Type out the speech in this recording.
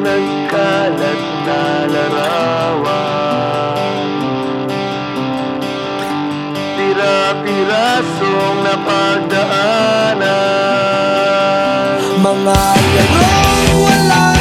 ng kalat na larawan. Tira-pirasong napagdaanan. Mga larong walang